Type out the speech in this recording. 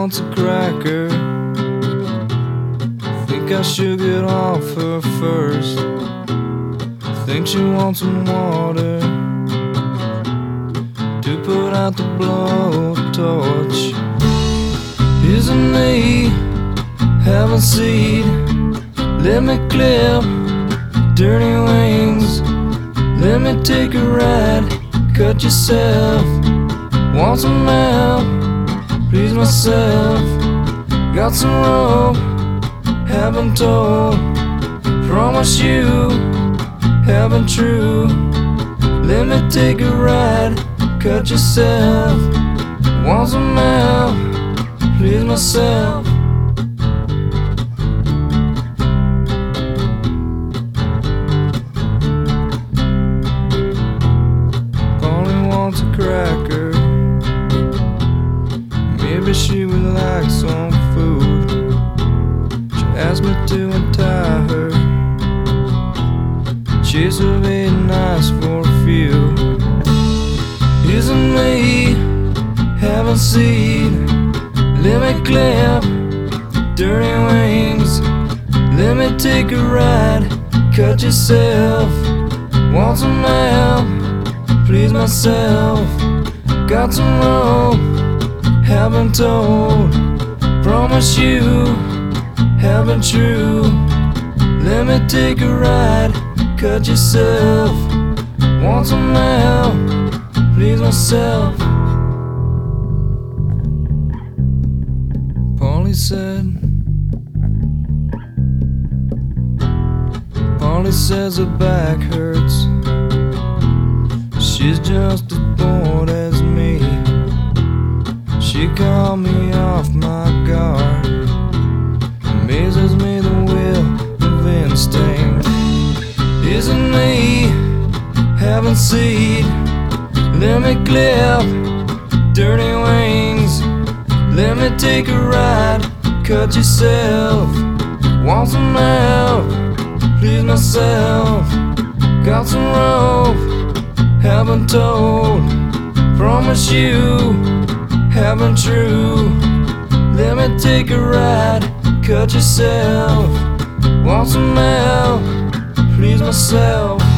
wants a cracker. Think I should get off her first. Think she wants some water to put out the blowtorch. Isn't me having seed? Let me clip dirty wings. Let me take a ride. Cut yourself. Want some help? Myself. Got some rope. Haven't told. Promise you. Haven't true. Let me take a ride. Cut yourself. Want some help? Please myself. She's very nice for few. Isn't me Haven't seen Let me clip dirty wings. Let me take a ride. Cut yourself. Want some help? please myself. Got some rope, haven't told. Promise you, haven't true. Let me take a ride, cut yourself. Want some help, please myself. Polly said. Polly says her back hurts. She's just a bored Isn't me having seed? Let me clip dirty wings. Let me take a ride. Cut yourself. Want some help? Please myself. Got some rope haven't told. Promise you, haven't true. Let me take a ride, cut yourself. Myself.